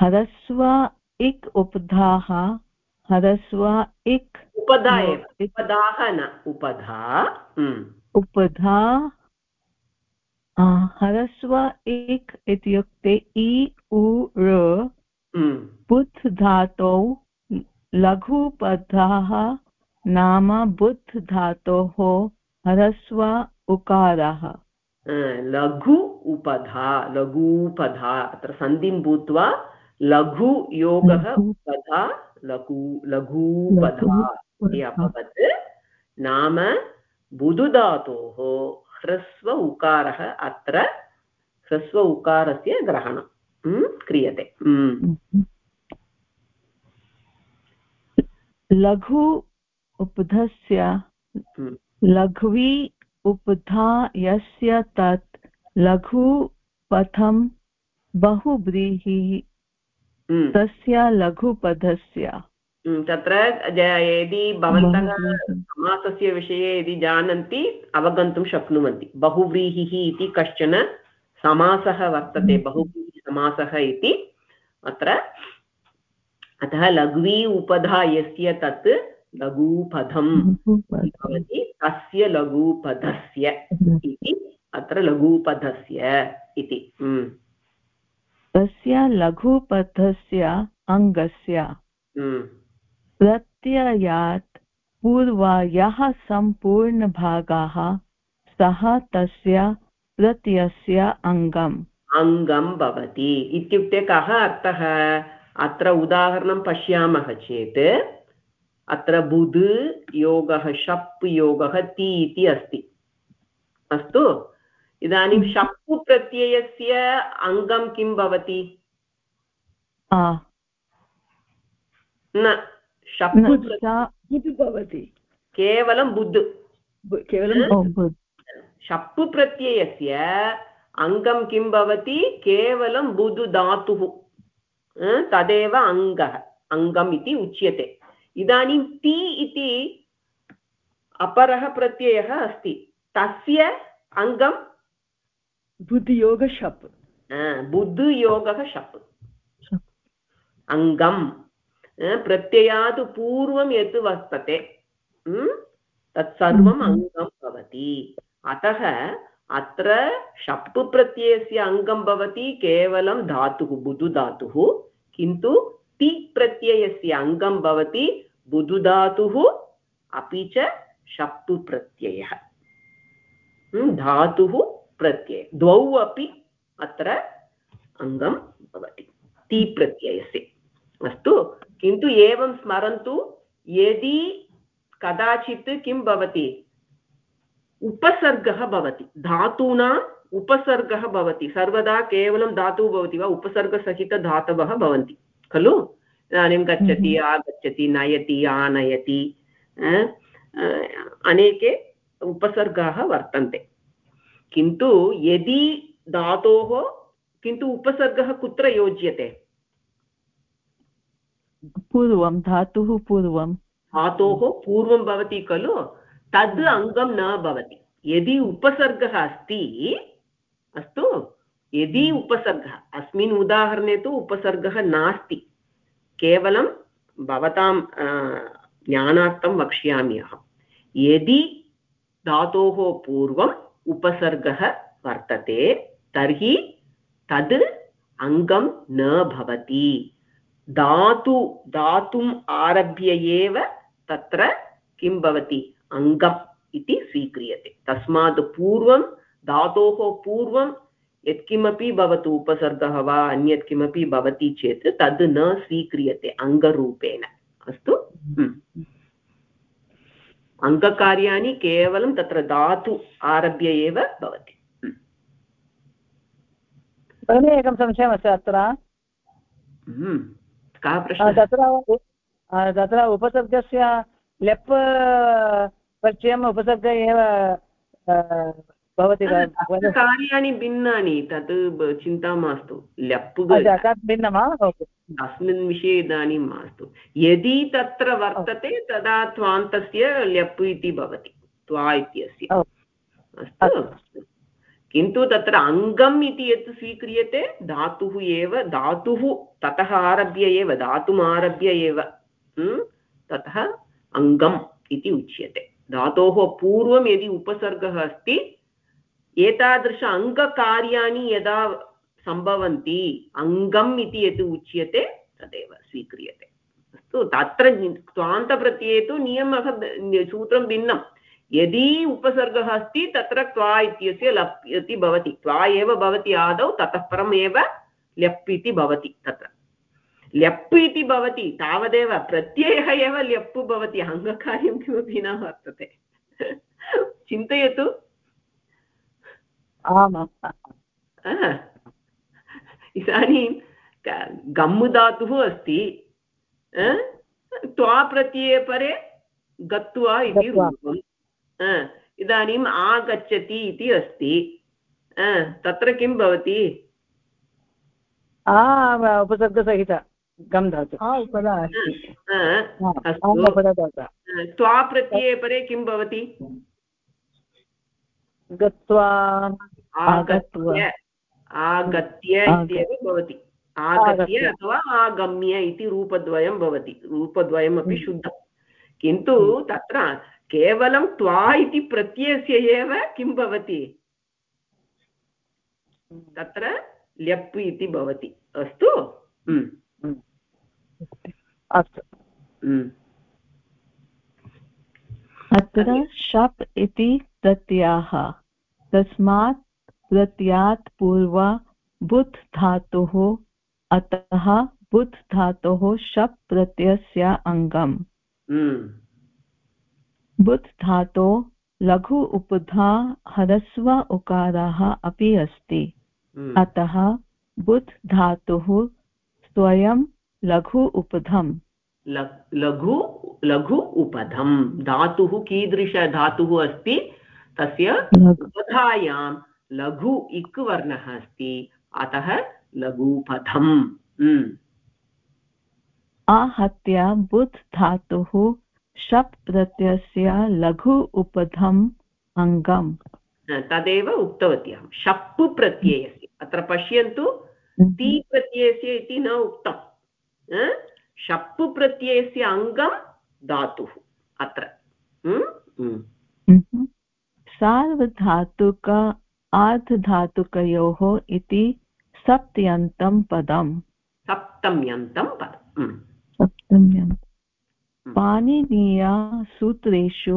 हरस्व इक् उपधाः हरस्व इक् उपधा एव। उपधाः न उपधा। उपधा हरस्व इक् इत्युक्ते इ उ बुद्ध धातौ लघुपधाः नाम बुद्ध धातोः हरस्व उकारः। लघु उपधा लघूपधा अत्र सन्धिं भूत्वा लघु योगः उपधा लघु लघूपधा इति अभवत् नाम बुधुधातोः ह्रस्व उकारः अत्र ह्रस्व उकारस्य ग्रहणं क्रियते लघु उपधस्य लघ्वी उपधा यस्य तत् लघुपथं बहुव्रीहिः तस्य लघुपदस्य तत्र यदि भवन्तः समासस्य विषये यदि जानन्ति अवगन्तुं शक्नुवन्ति. बहुव्रीहिः इति कश्चन समासः वर्तते बहुव्रीहिसमासः इति अत्र। अतः लघ्वी उपधा यस्य तत् लघुपदं भवति तस्य लघुपदस्य इति अत्र लघुपदस्य इति तस्य लघुपथस्य अङ्गस्य। प्रत्ययात् पूर्वा यः सम्पूर्णभागाः सः तस्य प्रत्ययस्य अङ्गम्। अङ्गं भवति। इत्युक्ते कः अर्थः? अत्र उदाहरणं पश्यामः चेत् अत्र बुद् योगः शप् योगः ति इति अस्ति। अस्तु? इदानीं शप् प्रत्ययस्य अङ्गं किं भवति? न। बुद् भवति। केवलं बुद् केवलं शप् प्रत्ययस्य अङ्गं किं भवति? केवलं बुद् धातुः। तदेव अङ्गः अङ्गम् इति उच्यते। इदानीं ति इति अपरः प्रत्ययः अस्ति। तस्य अङ्गं बुद्धियोगशप्। बुद्धियोगः शप्। अङ्गम् प्रत्ययात् पूर्वं यत् वर्तते तत्सर्वम् अङ्गं भवति अतः अत्र शप् प्रत्ययस्य अङ्गं भवति केवलं धातुः बुधुधातुः किन्तु ति प्रत्ययस्य अङ्गं भवति बुधुधातुः अपि च शप् प्रत्ययः धातुः प्रत्यय द्वौ अपि अत्र अङ्गं भवति ति प्रत्ययस्य अस्तु किन्तु एवं स्मरन्तु यदि कदाचित् किं भवति? उपसर्गः भवति। धातूनाम् उपसर्गः भवति। सर्वदा केवलं धातुः भवति वा? उपसर्गसहितधातवः भवन्ति। खलु? इदानीं गच्छति आगच्छति नयति आनयति अनेके उपसर्गाः वर्तन्ते। किन्तु यदि धातोः किन्तु उपसर्गः कुत्र योज्यते? पूर्वं, धातुः पूर्वं। धातोः पूर्वं भवति खलु, तद् अङ्गं न भवति। यदि उपसर्गः अस्ति, अस्तु, यदि उपसर्गः, अस्मिन् उदाहरणे तु उपसर्गः नास्ति। केवलं भवतां ज्ञानार्थं वक्ष्यामि अहं। यदि धातोः पूर्वम् उपसर्गः वर्तते, तर्हि तद् अङ्गं न भवति। धातु धातुम् आरभ्य एव तत्र किं भवति? अङ्गम् इति स्वीक्रियते। तस्मात् पूर्वं धातोः पूर्वं यत्किमपि भवतु उपसर्गः वा अन्यत् किमपि भवति चेत् तद् न स्वीक्रियते अङ्गरूपेण। अस्तु? हम्म। अङ्गकार्याणि केवलं तत्र धातु आरभ्य एव भवति। भगिनी एकं संशयमस्ति अत्र। हम्म। कः प्रश्नः? तत्र तत्र उपसर्गस्य लेप् परिचयम् उपसर्ग एव भवति कार्याणि भिन्नानि तत् चिन्ता मास्तु। ल्यप् भिन्नं वा अस्मिन् विषये इदानीं मास्तु। यदि तत्र वर्तते तदा त्वान्तस्य ल्यप् इति भवति। त्वा इत्यस्य। अस्तु। किन्तु तत्र अङ्गम् इति यत् स्वीक्रियते, धातुः एव, धातुः ततः आरभ्य एव, धातुम् आरभ्य एव ततः अङ्गम् इति उच्यते। धातोः पूर्वं यदि उपसर्गः अस्ति, एतादृश अङ्गकार्याणि यदा सम्भवन्ति अङ्गम् इति यत् उच्यते, तदेव स्वीक्रियते। अस्तु, तत्र स्वान्तप्रत्यये तु नियमः सूत्रं भिन्नं यदि उपसर्गः अस्ति तत्र त्वा इत्यस्य लप् इति भवति। त्वा एव भवति आदौ ततः परम् एव ल्यप् इति भवति तत्र। ल्यप् इति भवति तावदेव प्रत्ययः एव ल्यप् भवति अङ्गकार्यं किमपि न वर्तते। चिन्तयतु। इदानीं धातुः अस्ति। त्वा प्रत्यये परे गत्वा इति रूपम्। इदानीम् आगच्छति इति अस्ति. तत्र किं भवति? उपसर्गसहित गम् धातु. त्वा प्रत्यये परे किं भवति? गत्वा आगत्य आगत्य इत्येव भवति. आगत्य अथवा आगम्य इति रूपद्वयं भवति. रूपद्वयमपि हम्म। शुद्धं. किन्तु तत्र केवलं त्वा इति प्रत्ययस्य एव किं भवति? तत्र ल्यप् इति भवति। अस्तु। अस्तु। अत्र शप् इति प्रत्ययः तस्मात् प्रत्ययात् पूर्व बुध् धातुः अतः बुध् धातोः शप् प्रत्ययस्य अङ्गम्। बुध् धातो लघु उपधा ह्रस्व उकाराः अपि अस्ति। हम्म। अतः बुध् धातुः स्वयं लघु उपधम्। लघु लघु उपधम्। धातुः कीदृशधातुः अस्ति? तस्य उपधायां लघु इक् वर्णः अस्ति। अतः लघुपथम्। हम्म। आहत्य बुध् धातुः शप् प्रत्ययस्य लघु उपधम् अङ्गम्। तदेव उक्तवती अहं। शप् प्रत्ययस्य अत्र पश्यन्तु हम्म। ति प्रत्ययस्य इति न उक्तं। शप् प्रत्ययस्य अङ्गं धातुः। अत्र। हम्म? हम्म। सार्वधातुक आर्धधातुकयोः इति सप्त्यन्तं पदम्। सप्तम्यन्तं पदम्। सप्तम्यन्तम् पाणिनीयसूत्रेषु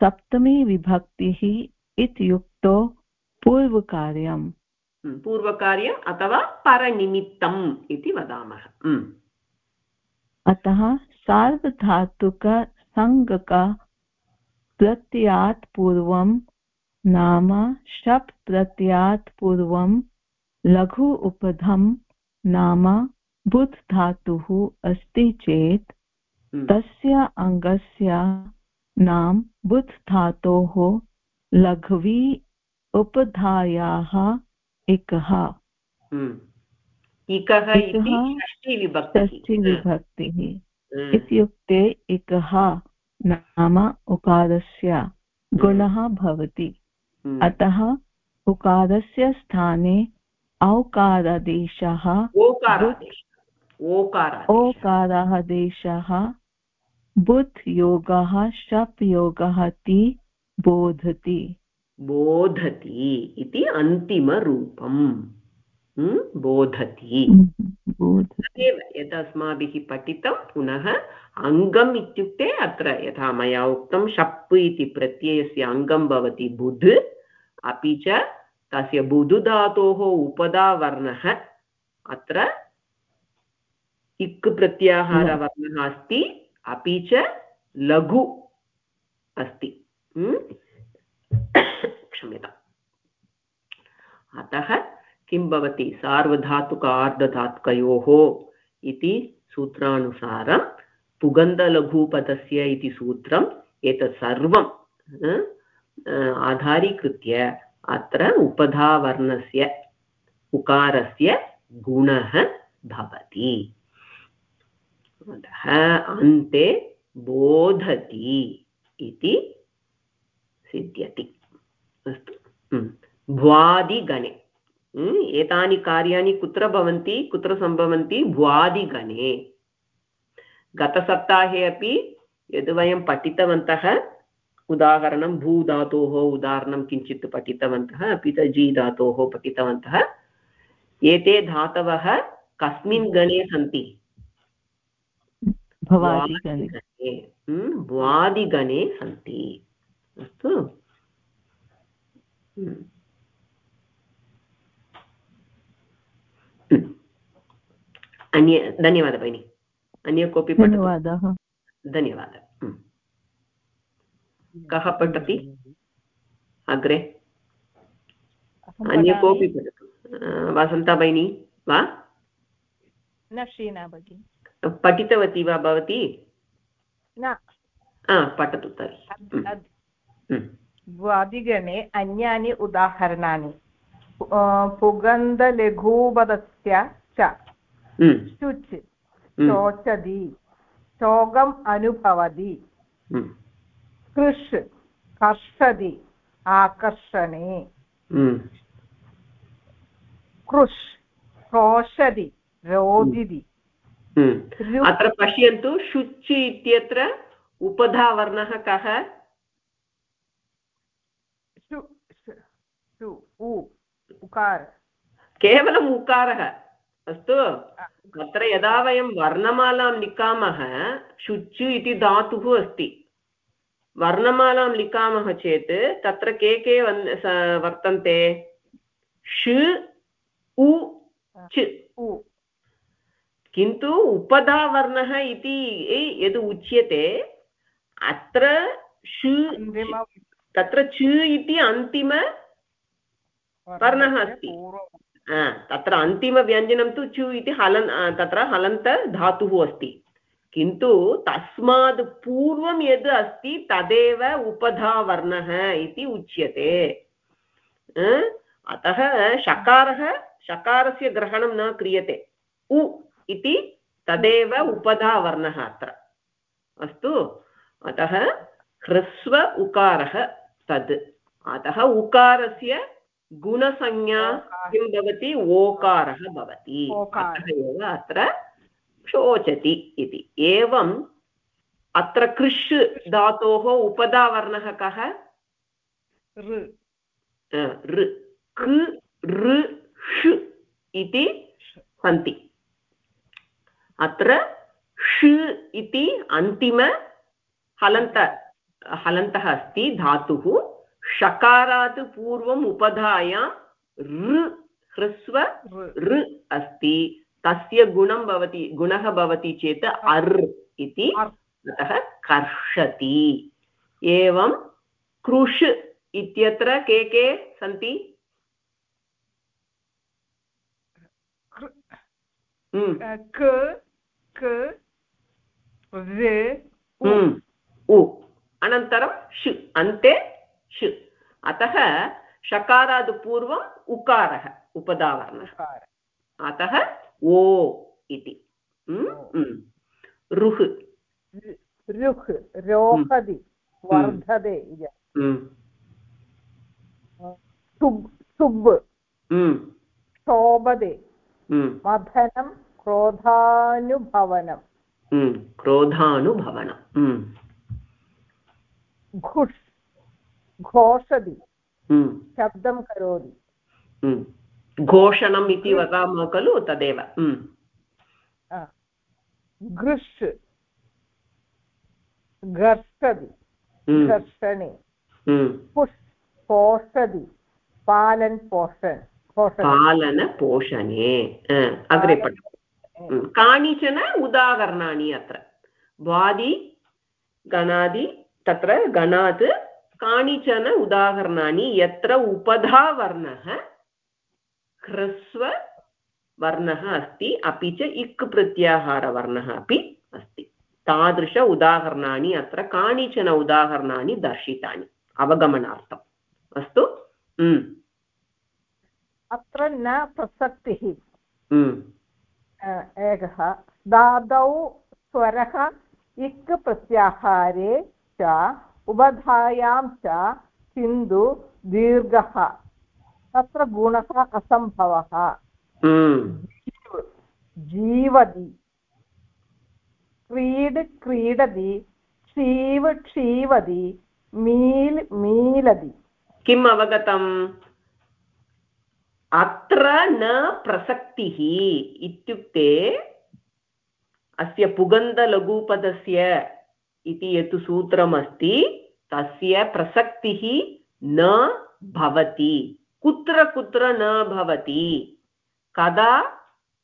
सप्तमी विभक्तिः इत्युक्तो पूर्वकार्यम् हम्म, पूर्वकार्यम् अथवा परनिमित्तम् इति वदामः हम्म। अतः सार्वधातुकसङ्गक प्रत्ययात् पूर्वं नाम शप् प्रत्ययात् पूर्वं लघु उपधं नाम बुध् धातुः अस्ति चेत्। तस्य अङ्गस्य नाम बुध् धातोः लघ्वी उपधायाः एकः हम्म। इकः षष्टिविभक्तिः हम्म। इत्युक्ते इकः नाम उकारस्य गुणः भवति हम्म। अतः उकारस्य स्थाने औकारादेशः ओकारादेश ओकारादेशः बुध् योगः शप् योगः ति बोधति। बोधति इति अन्तिमरूपम्। बोधति। बोधति। तदेव यद् अस्माभिः पठितं पुनः अङ्गम् इत्युक्ते अत्र यथा मया उक्तं शप् इति प्रत्ययस्य अङ्गं भवति बुध् अपि च तस्य बुधुधातोः उपधावर्णः अत्र इक् प्रत्याहारवर्णः अस्ति अपि च लघु अस्ति। हम्म? क्षम्यताम्। अतः किं भवति? सार्वधातुक आर्धधातुकयोः इति सूत्रानुसारं पुगन्धलघुपदस्य इति सूत्रम् एतत् सर्वं आधारीकृत्य अत्र उपधावर्णस्य उकारस्य गुणः भवति। अतः अन्ते बोधति इति सिद्ध्यति। अस्तु। भ्वादिगणे। एतानि कार्याणि कुत्र भवन्ति, कुत्र सम्भवन्ति? भ्वादिगणे। गतसप्ताहे अपि यद् वयं पठितवन्तः, उदाहरणं भूधातोः उदाहरणं किञ्चित् पठितवन्तः, अपि च जी धातोः पठितवन्तः, एते धातवः कस्मिन् गणे सन्ति? भवादिगणे। भ्वादिगणे सन्ति। अस्तु। अन्य धन्यवादः भगिनि। अन्य कोऽपि धन्यवादः। धन्यवादः। कः पठति? अग्रे। अन्य कोऽपि पठतु? वसन्ता भगिनी वा? न श्रीना भगिनी। पठितवती वा भवती? न। पठतु तर्हि। द्वादिगणे अन्यानि उदाहरणानि। पुगन्धलघूपदस्य च। शुच्। शोचति शोकम् अनुभवति कृष्। कर्षति आकर्षणे। कृष्। क्रोशति रोदिति अत्र पश्यन्तु शुच् इत्यत्र उपधावर्णः कः? उकार। केवलम् उकारः। अस्तु। तत्र यदा वयं वर्णमालां लिखामः शुच् इति धातुः अस्ति। वर्णमालां लिखामः चेत् तत्र के के वर्तन्ते? ष उ च किन्तु उपधावर्णः इति यद् उच्यते अत्र ष तत्र च इति अन्तिम वर्णः अस्ति। तत्र अन्तिमव्यञ्जनं तु चु इति हलन् तत्र हलन्तधातुः अस्ति। किन्तु तस्मात् पूर्वं यद् अस्ति तदेव उपधावर्णः इति उच्यते। अतः शकारः शकारस्य ग्रहणं न क्रियते। उ इति तदेव उपधावर्णः अत्र। अस्तु अतः ह्रस्व उकारः तद्। अतः उकारस्य गुणसंज्ञा किं भवति? ओकारः भवति। अतः एव अत्र शोचति इति। एवम् अत्र कृष् धातोः उपदावर्णः कः? ऋ। कृ ऋ इति सन्ति। अत्र ष् इति अन्तिम हलन्त हलन्तः अस्ति धातुः। षकारात् पूर्वम् उपधायां ऋ ह्रस्व ऋ। अस्ति। तस्य गुणं भवति गुणः भवति चेत् अर् इति अतः कर्षति। एवं कृष् इत्यत्र के के सन्ति? उ अनन्तरं शु अन्ते श अतः षकारात् पूर्वम् उकारः उपदावर्णः अतः ओ इति रुह् रुह् रोहति वर्धते शोभते मथनं क्रोधानुभवनम्। क्रोधानुभवनम् घुष् घोषति शब्दं करोति। घोषणम् इति वदामः खलु तदेव घृष् घर्षति घर्षणे। पुष् पोषति पालन् पोषण। पालनपोषणे अग्रे पठ कानिचन उदाहरणानि अत्र द्वादि गणादि तत्र गणात् कानिचन उदाहरणानि यत्र उपधावर्णः ह्रस्ववर्णः अस्ति अपि च इक् प्रत्याहारवर्णः अपि अस्ति तादृश उदाहरणानि अत्र कानिचन उदाहरणानि दर्शितानि अवगमनार्थम् अस्तु अत्र न प्रसक्तिः एकः दादौ स्वरः इक् प्रत्याहारे च उबधायां च किन्तु दीर्घः तत्र गुणः असम्भवः जीवति क्रीड् क्रीडति क्षीव क्षीवति मील् मीलति किम् अवगतम् अत्र न प्रसक्तिः इत्युक्ते अस्य पुगन्धलघुपदस्य इति यत् सूत्रमस्ति तस्य प्रसक्तिः न भवति। कुत्र कुत्र न भवति? कदा?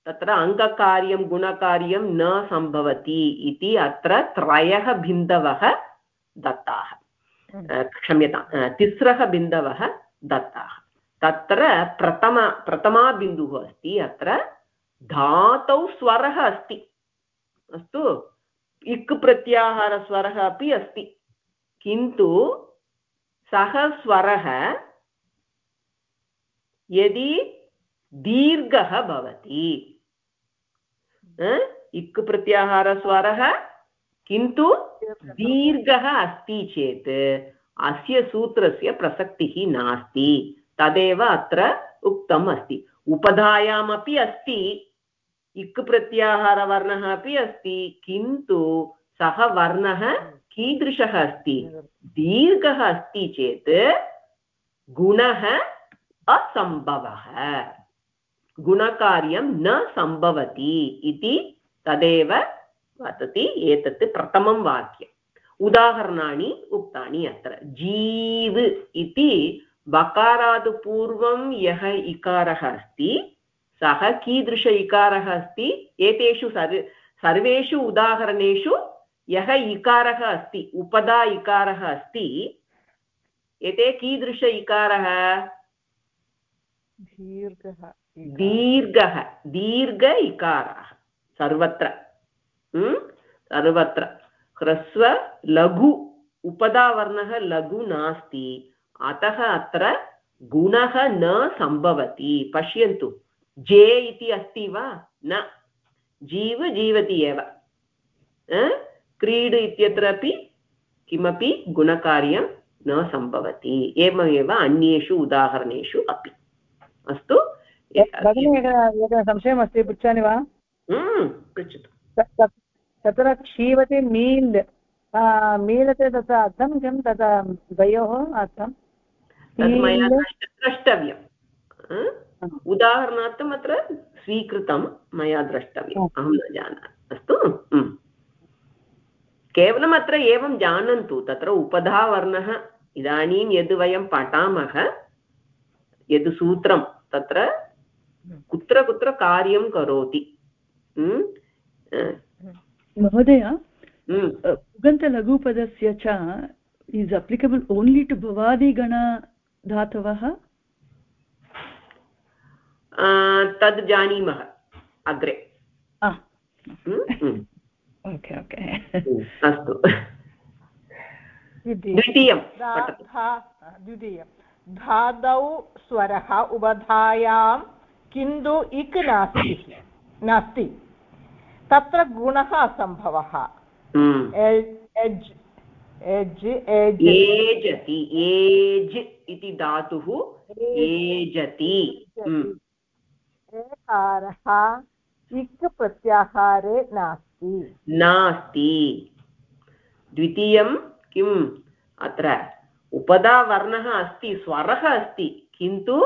तत्र अङ्गकार्यं गुणकार्यं न सम्भवति इति अत्र त्रयः बिन्दवः दत्ताः। क्षम्यतां तिस्रः बिन्दवः दत्ताः। तत्र प्रथम, प्रथमा बिन्दुः अस्ति, अत्र धातौ स्वरः अस्ति। अस्तु, इक् प्रत्याहारस्वरः अपि अस्ति। किन्तु सः स्वरः यदि दीर्घः भवति इक् प्रत्याहारस्वरः, किन्तु दीर्घः अस्ति चेत्, अस्य सूत्रस्य प्रसक्तिः नास्ति। तदेव अत्र उक्तम् अस्ति उपधायामपि अस्ति, इक् प्रत्याहारवर्णः अपि अस्ति, किन्तु सः वर्णः कीदृशः अस्ति? दीर्घः अस्ति चेत् गुणः असम्भवः। गुणकार्यं न सम्भवति इति तदेव वदति एतत् प्रथमं वाक्यम्। उदाहरणानि उक्तानि अत्र। जीव् इति बकारात् पूर्वं यः इकारः अस्ति सः कीदृश इकारः अस्ति एतेषु सर् सर्वेषु उदाहरणेषु यः इकारः अस्ति उपदा इकारः अस्ति एते कीदृश इकारः? दीर्घः दीर्घः दीर्घ इकारः सर्वत्र। सर्वत्र। ह्रस्व लघु उपदावर्णः लघु नास्ति। अतः अत्र गुणः न सम्भवति। पश्यन्तु। जे इति अस्ति वा? न। जीव जीवति एव। क्रीड् इत्यत्र अपि किमपि गुणकार्यं न सम्भवति। एवमेव अन्येषु उदाहरणेषु अपि। अस्तु। एकः संशयमस्ति। पृच्छामि वा? पृच्छतु। तत्र क्षीवते मील्। मीलते तत्र अर्थं किं? तत्र द्वयोः अर्थं? द्रष्टव्यम्। उदाहरणार्थम् अत्र स्वीकृतं मया द्रष्टव्यम्। अहं न जानामि। अस्तु? केवलम् अत्र एवं जानन्तु तत्र उपधावर्णः इदानीं यद् वयं पठामः यद् सूत्रं तत्र कुत्र कुत्र कार्यं करोति। महोदय उगन्तलघुपदस्य च इस् अप्लिकेबल् ओन्लि टु भवादिगण धातवः? तद् जानीमः अग्रे। Okay okay. अस्तु। द्वितीयं। द्वितीयं धातौ स्वरः उबधायां किन्तु इक् नास्ति। नास्ति। तत्र गुणः असम्भवः। एज् एज् एज् एजति एज् इति धातुः एजति एकारः इक् प्रत्याहारे नास्ति नास्ति द्वितीयं किम् अत्र उपधावर्णः अस्ति स्वरः अस्ति किन्तु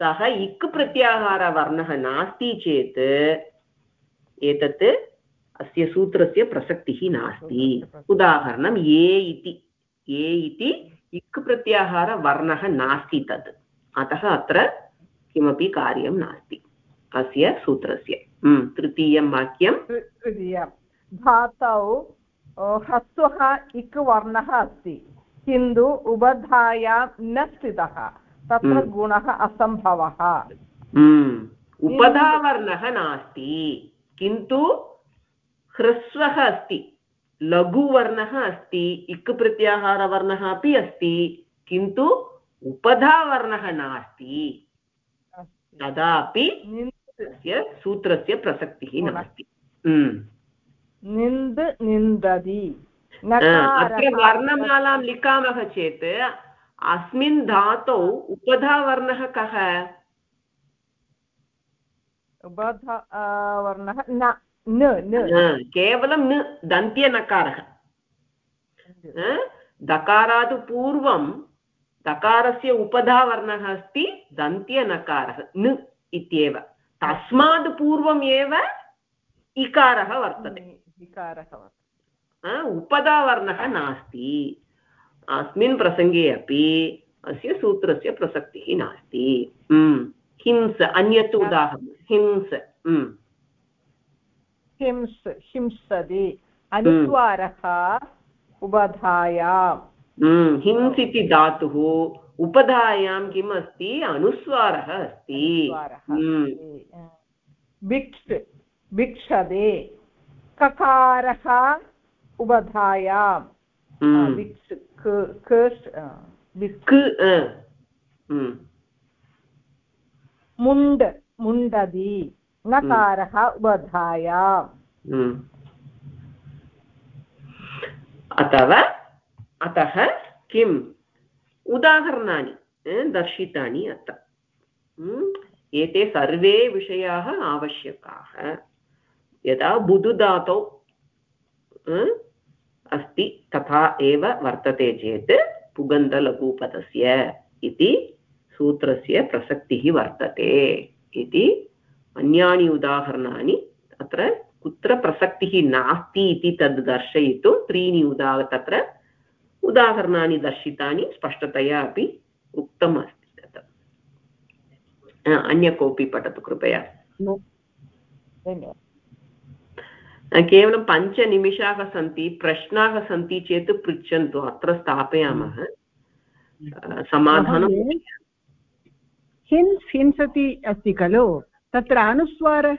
सः इक् प्रत्याहारवर्णः नास्ति चेत् एतत् अस्य सूत्रस्य प्रसक्तिः नास्ति। उदाहरणं ये इति ये इति इक् प्रत्याहारवर्णः नास्ति तत्। अतः अत्र किमपि कार्यं नास्ति। अस्य सूत्रस्य। हम्म, तृतीयं वाक्यं। तृतीयं। धातौ ह्रस्वः इक् वर्णः अस्ति। किन्तु उबधायां न स्थितः। तत्र हम्म। गुणः असम्भवः। हम्म, उपधावर्णः नास्ति। किन्तु ह्रस्वः अस्ति। लघुवर्णः अस्ति इक् प्रत्याहारवर्णः अपि अस्ति किन्तु उपधावर्णः नास्ति। तदापि तस्य सूत्रस्य प्रसक्तिः नास्ति। हम्म। निन्द् निन्दति। अत्र वर्णमालां लिखामः चेत् अस्मिन् धातौ उपधावर्णः कः? उबधा वर्णः न। केवलं न दन्त्यनकारः दकारात् पूर्वं दकारस्य उपधावर्णः अस्ति दन्त्यनकारः न इत्येव तस्मात् पूर्वम् एव इकारः वर्तते अ, उपधावर्णः नास्ति अस्मिन् प्रसङ्गे अपि अस्य सूत्रस्य प्रसक्तिः नास्ति हिंस अन्यत् उदाहरणं हिंस हम्म, हिंस् हिंसति अनुस्वारः हम्म, हिंस् इति धातुः उपधायां किम् अस्ति? अनुस्वारः अस्ति। हम्म, भिक्ष् ककारः हम्म, भिक्ष् क- कर्स् भिक् क अ, हम्म, मुण्ड् मुण्डति। नकारः उबधायां हम्म। अथवा अतः किम्? उदाहरणानि दर्शितानि अत्र। हम्म, एते सर्वे विषयाः आवश्यकाः। यदा बुधुधातौ अस्ति तथा एव वर्तते चेत् पुगन्तलघुपदस्य इति सूत्रस्य प्रसक्तिः वर्तते इति अन्यानि उदाहरणानि अत्र कुत्र प्रसक्तिः नास्ति इति तद् दर्शयितुं त्रीणि उदा तत्र उदाहरणानि दर्शितानि स्पष्टतया अपि उक्तम् अस्ति तत्। अ, अन्य कोऽपि पठतु कृपया। केवलं पञ्चनिमिषाः सन्ति प्रश्नाः सन्ति चेत् पृच्छन्तु अत्र स्थापयामः। समाधानं हिन्स् हिंसति अस्ति खलु? तत्र अनुस्वारः